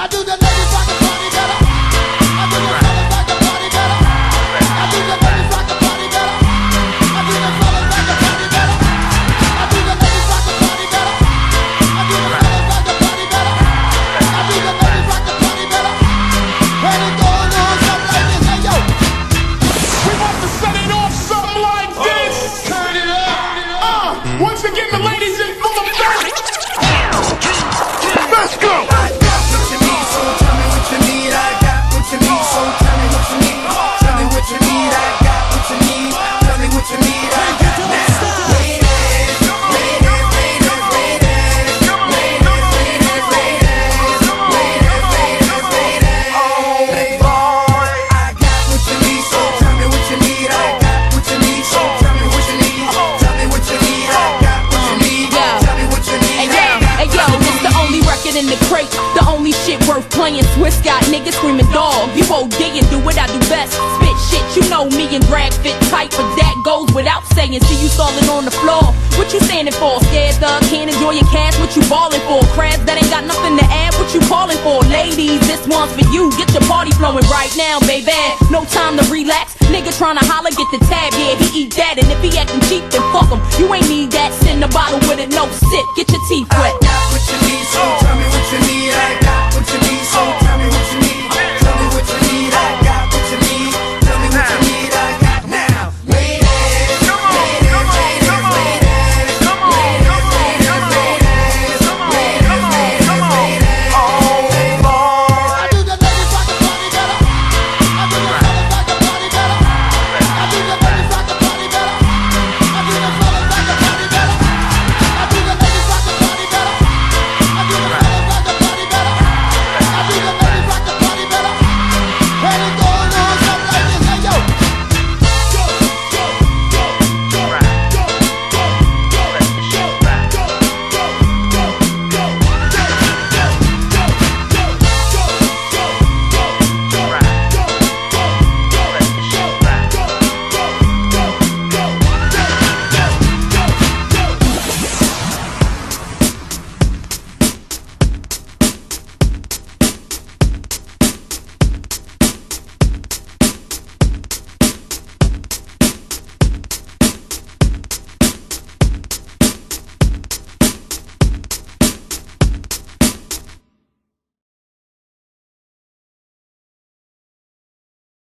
I do the ladies rock in the crate, the only shit worth playing. Swizz got niggas screaming dog. You OD and do what I do best. Spit shit, you know me and drag fit tight, but that goes without saying. See you stalling on the floor. What you standing for? Scared thug, can't enjoy your cash. What you ballin' for? Crabs that ain't got nothing to add. What you calling for? Ladies, this one's for you. Get your party flowing right now, baby. No time to relax. Nigga tryna holler, get the tab. Yeah, he eat that, and if he acting cheap, then fuck him. You ain't need that. Send a bottle with it, no sip. Get your teeth wet.